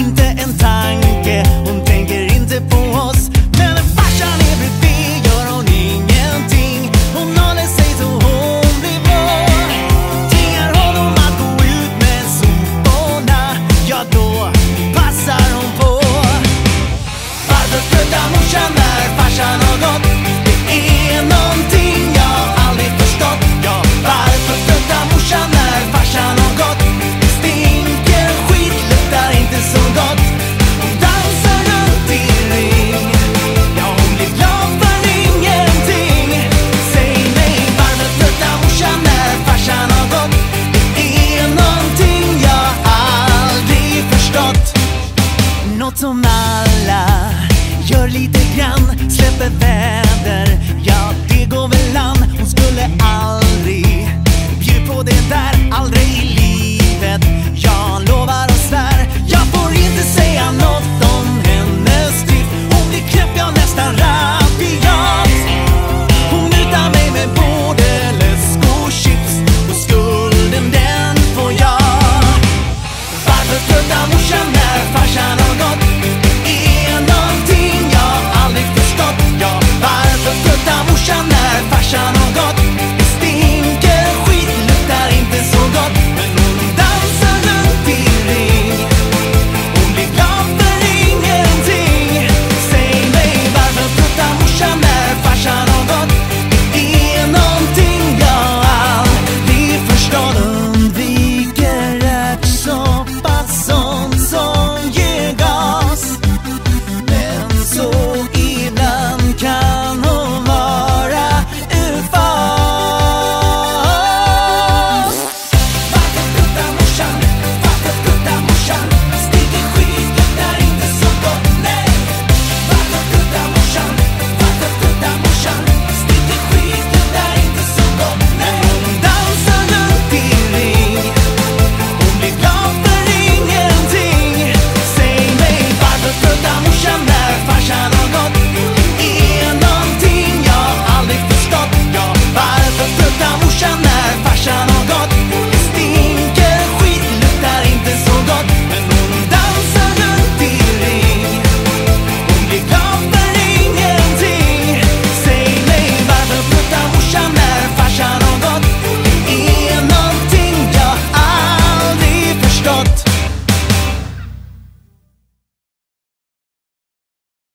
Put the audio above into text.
in the entire nåt som alla gör lite grann, släpper väder, ja